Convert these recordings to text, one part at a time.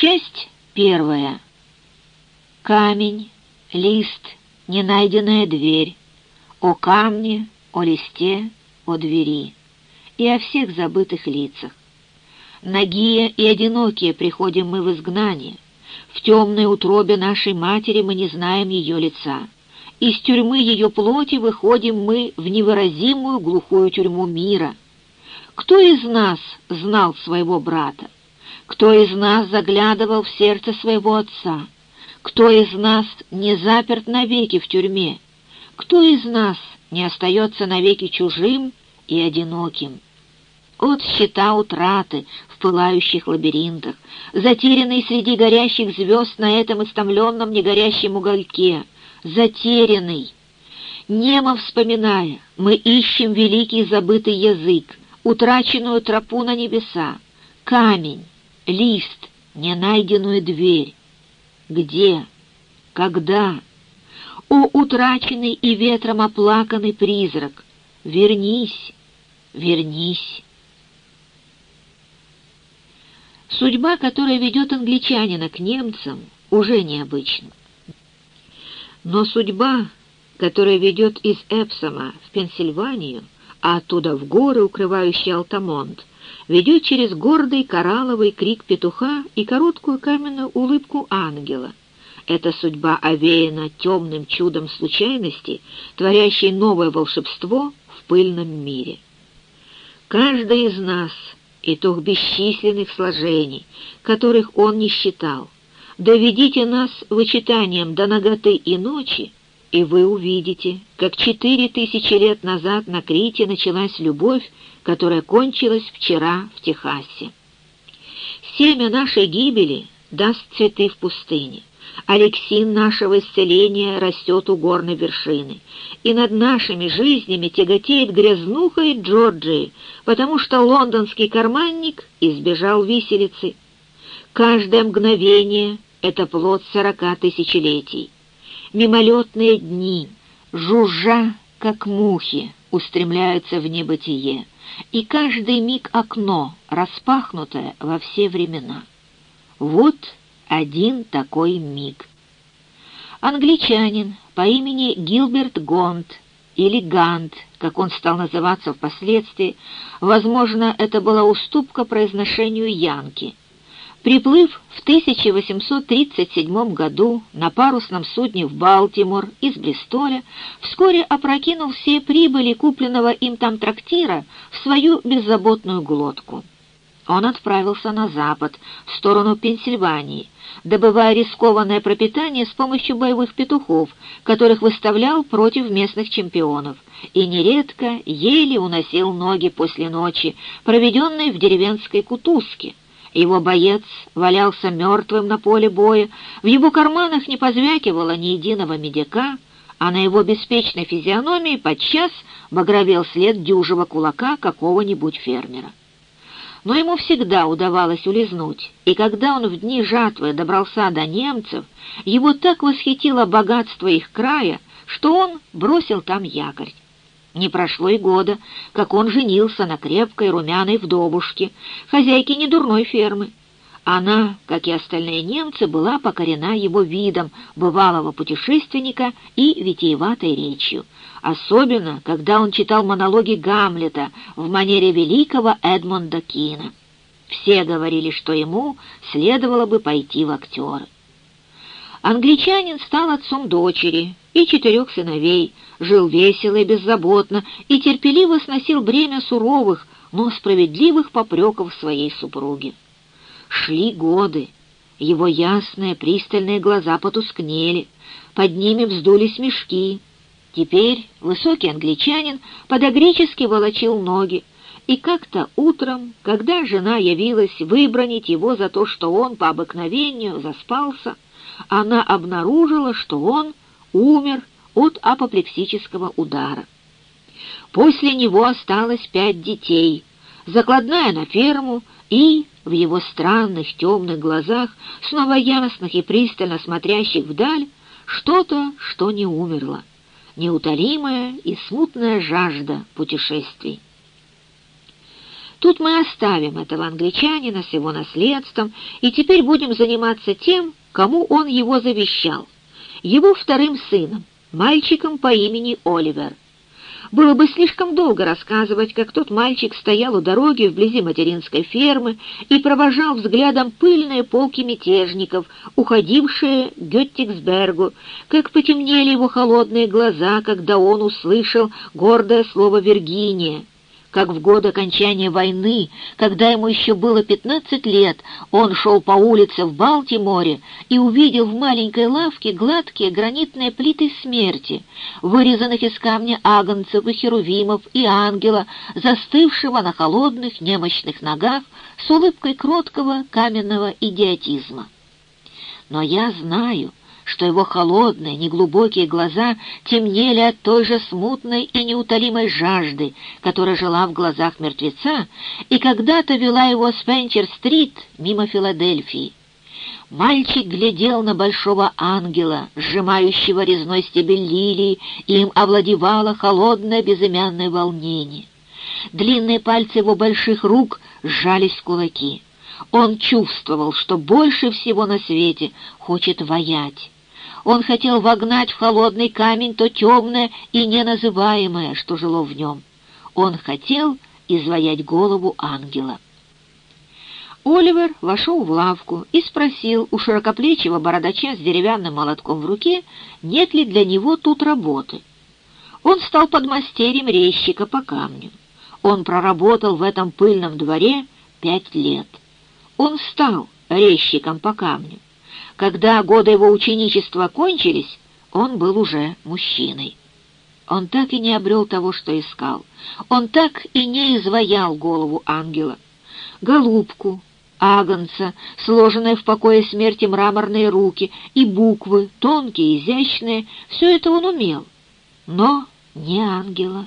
Часть первая. Камень, лист, ненайденная дверь. О камне, о листе, о двери. И о всех забытых лицах. Нагие и одинокие приходим мы в изгнание. В темной утробе нашей матери мы не знаем ее лица. Из тюрьмы ее плоти выходим мы в невыразимую глухую тюрьму мира. Кто из нас знал своего брата? Кто из нас заглядывал в сердце своего отца? Кто из нас не заперт навеки в тюрьме? Кто из нас не остается навеки чужим и одиноким? От щита утраты в пылающих лабиринтах, затерянный среди горящих звезд на этом истомленном негорящем угольке, затерянный. Немо вспоминая, мы ищем великий забытый язык, утраченную тропу на небеса, камень, лист, ненайденную дверь. Где? Когда? О, утраченный и ветром оплаканный призрак! Вернись, вернись! Судьба, которая ведет англичанина к немцам, уже необычна. Но судьба, которая ведет из Эпсома в Пенсильванию, а оттуда в горы, укрывающие Алтамонт, ведет через гордый коралловый крик петуха и короткую каменную улыбку ангела. Эта судьба овеяна темным чудом случайности, творящей новое волшебство в пыльном мире. Каждый из нас — итог бесчисленных сложений, которых он не считал. Доведите нас вычитанием до ноготы и ночи, и вы увидите, как четыре тысячи лет назад на Крите началась любовь, которая кончилась вчера в Техасе. Семя нашей гибели даст цветы в пустыне. Алексин нашего исцеления растет у горной вершины, и над нашими жизнями тяготеет грязнуха и Джорджии, потому что лондонский карманник избежал виселицы. Каждое мгновение — это плод сорока тысячелетий мимолетные дни, жужжа, как мухи, устремляются в небытие, и каждый миг окно, распахнутое во все времена. Вот один такой миг. Англичанин по имени Гилберт Гонт, или Гант, как он стал называться впоследствии, возможно, это была уступка произношению Янки — Приплыв в 1837 году на парусном судне в Балтимор из Бристоля, вскоре опрокинул все прибыли купленного им там трактира в свою беззаботную глотку. Он отправился на запад, в сторону Пенсильвании, добывая рискованное пропитание с помощью боевых петухов, которых выставлял против местных чемпионов, и нередко еле уносил ноги после ночи, проведенной в деревенской кутузке. Его боец валялся мертвым на поле боя, в его карманах не позвякивало ни единого медяка, а на его беспечной физиономии подчас багровел след дюжего кулака какого-нибудь фермера. Но ему всегда удавалось улизнуть, и когда он в дни жатвы добрался до немцев, его так восхитило богатство их края, что он бросил там якорь. Не прошло и года, как он женился на крепкой румяной вдовушке, хозяйке недурной фермы. Она, как и остальные немцы, была покорена его видом бывалого путешественника и витиеватой речью, особенно, когда он читал монологи Гамлета в манере великого Эдмонда Кина. Все говорили, что ему следовало бы пойти в актеры. Англичанин стал отцом дочери и четырех сыновей, жил весело и беззаботно и терпеливо сносил бремя суровых, но справедливых попреков своей супруги. Шли годы, его ясные пристальные глаза потускнели, под ними вздулись мешки. Теперь высокий англичанин подогречески волочил ноги, и как-то утром, когда жена явилась выбронить его за то, что он по обыкновению заспался, она обнаружила, что он умер от апоплексического удара. После него осталось пять детей, закладная на ферму и в его странных темных глазах, снова ясных и пристально смотрящих вдаль, что-то, что не умерло, неутолимая и смутная жажда путешествий. Тут мы оставим этого англичанина с его наследством и теперь будем заниматься тем, кому он его завещал, его вторым сыном, мальчиком по имени Оливер. Было бы слишком долго рассказывать, как тот мальчик стоял у дороги вблизи материнской фермы и провожал взглядом пыльные полки мятежников, уходившие к Геттиксбергу, как потемнели его холодные глаза, когда он услышал гордое слово «Виргиния» как в год окончания войны, когда ему еще было пятнадцать лет, он шел по улице в Балтиморе и увидел в маленькой лавке гладкие гранитные плиты смерти, вырезанных из камня агнцев и херувимов и ангела, застывшего на холодных немощных ногах с улыбкой кроткого каменного идиотизма. Но я знаю, что его холодные, неглубокие глаза темнели от той же смутной и неутолимой жажды, которая жила в глазах мертвеца и когда-то вела его с Пенчер-стрит мимо Филадельфии. Мальчик глядел на большого ангела, сжимающего резной стебель лилии, и им овладевало холодное безымянное волнение. Длинные пальцы его больших рук сжались в кулаки. Он чувствовал, что больше всего на свете хочет воять. Он хотел вогнать в холодный камень то темное и неназываемое, что жило в нем. Он хотел изваять голову ангела. Оливер вошел в лавку и спросил у широкоплечего бородача с деревянным молотком в руке, нет ли для него тут работы. Он стал подмастерьем резчика по камню. Он проработал в этом пыльном дворе пять лет. Он стал резчиком по камню. Когда годы его ученичества кончились, он был уже мужчиной. Он так и не обрел того, что искал. Он так и не изваял голову ангела. Голубку, агнца, сложенные в покое смерти мраморные руки и буквы, тонкие, изящные, все это он умел, но не ангела.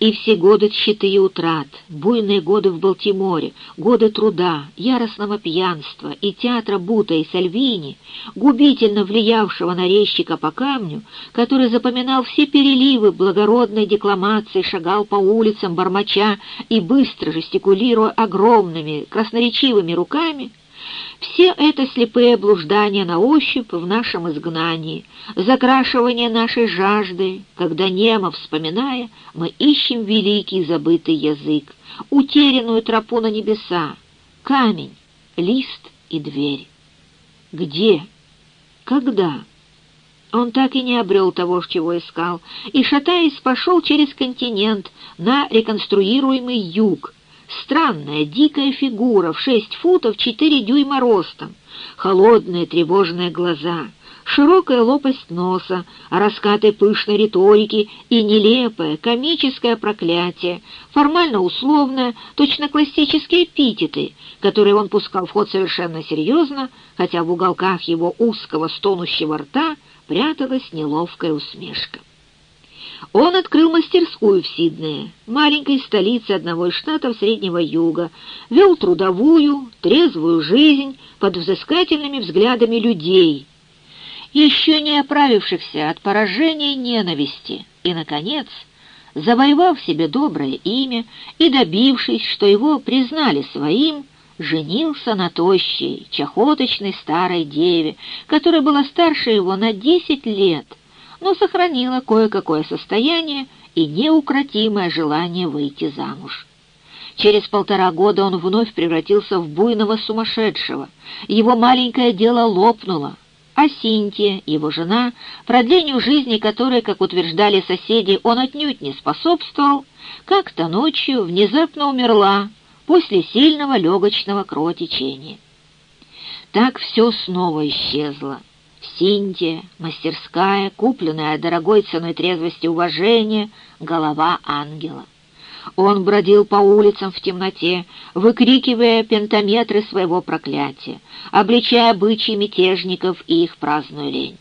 И все годы тщеты и утрат, буйные годы в Балтиморе, годы труда, яростного пьянства и театра Бута и Сальвини, губительно влиявшего на резчика по камню, который запоминал все переливы благородной декламации, шагал по улицам бормоча и быстро жестикулируя огромными красноречивыми руками, все это слепые блуждания на ощупь в нашем изгнании, закрашивание нашей жажды, когда немо вспоминая, мы ищем великий забытый язык, утерянную тропу на небеса, камень, лист и дверь. Где? Когда? Он так и не обрел того, чего искал, и, шатаясь, пошел через континент на реконструируемый юг, Странная, дикая фигура в шесть футов четыре дюйма ростом, холодные тревожные глаза, широкая лопасть носа, раскаты пышной риторики и нелепое комическое проклятие, формально условное, точно классические эпитеты, которые он пускал в ход совершенно серьезно, хотя в уголках его узкого стонущего рта пряталась неловкая усмешка. Он открыл мастерскую в Сиднее, маленькой столице одного из штатов Среднего Юга, вел трудовую, трезвую жизнь под взыскательными взглядами людей, еще не оправившихся от поражения ненависти, и, наконец, завоевав себе доброе имя и добившись, что его признали своим, женился на тощей, чахоточной старой деве, которая была старше его на десять лет — но сохранила кое-какое состояние и неукротимое желание выйти замуж. Через полтора года он вновь превратился в буйного сумасшедшего. Его маленькое дело лопнуло, а Синтия, его жена, продлению жизни которой, как утверждали соседи, он отнюдь не способствовал, как-то ночью внезапно умерла после сильного легочного кровотечения. Так все снова исчезло. Синтия, мастерская, купленная дорогой ценой трезвости уважения, голова ангела. Он бродил по улицам в темноте, выкрикивая пентаметры своего проклятия, обличая бычьи мятежников и их праздную лень.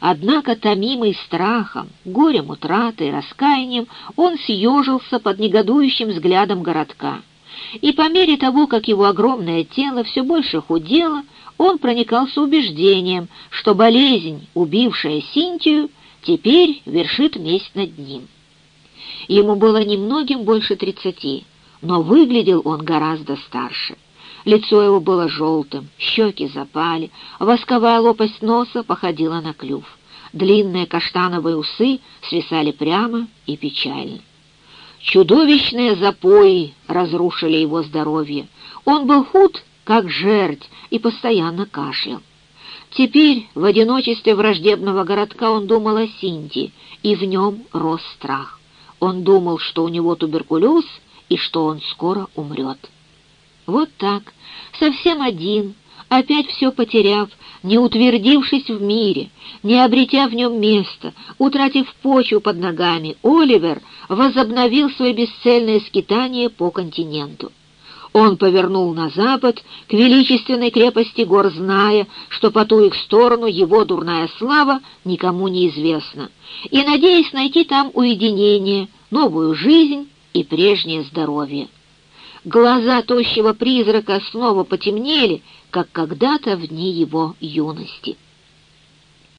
Однако, томимый страхом, горем утраты и раскаянием, он съежился под негодующим взглядом городка. И по мере того, как его огромное тело все больше худело, он проникался убеждением, что болезнь, убившая Синтию, теперь вершит месть над ним. Ему было немногим больше тридцати. но выглядел он гораздо старше. Лицо его было желтым, щеки запали, восковая лопасть носа походила на клюв. Длинные каштановые усы свисали прямо и печально. Чудовищные запои разрушили его здоровье. Он был худ, как жерть, и постоянно кашлял. Теперь в одиночестве враждебного городка он думал о Синти, и в нем рос страх. Он думал, что у него туберкулез и что он скоро умрет. Вот так, совсем один, опять все потеряв, не утвердившись в мире, не обретя в нем места, утратив почву под ногами, Оливер возобновил свои бесцельные скитания по континенту. Он повернул на запад, к величественной крепости гор, зная, что по ту их сторону его дурная слава никому не известна, и надеясь найти там уединение, новую жизнь и прежнее здоровье. Глаза тощего призрака снова потемнели, как когда-то в дни его юности.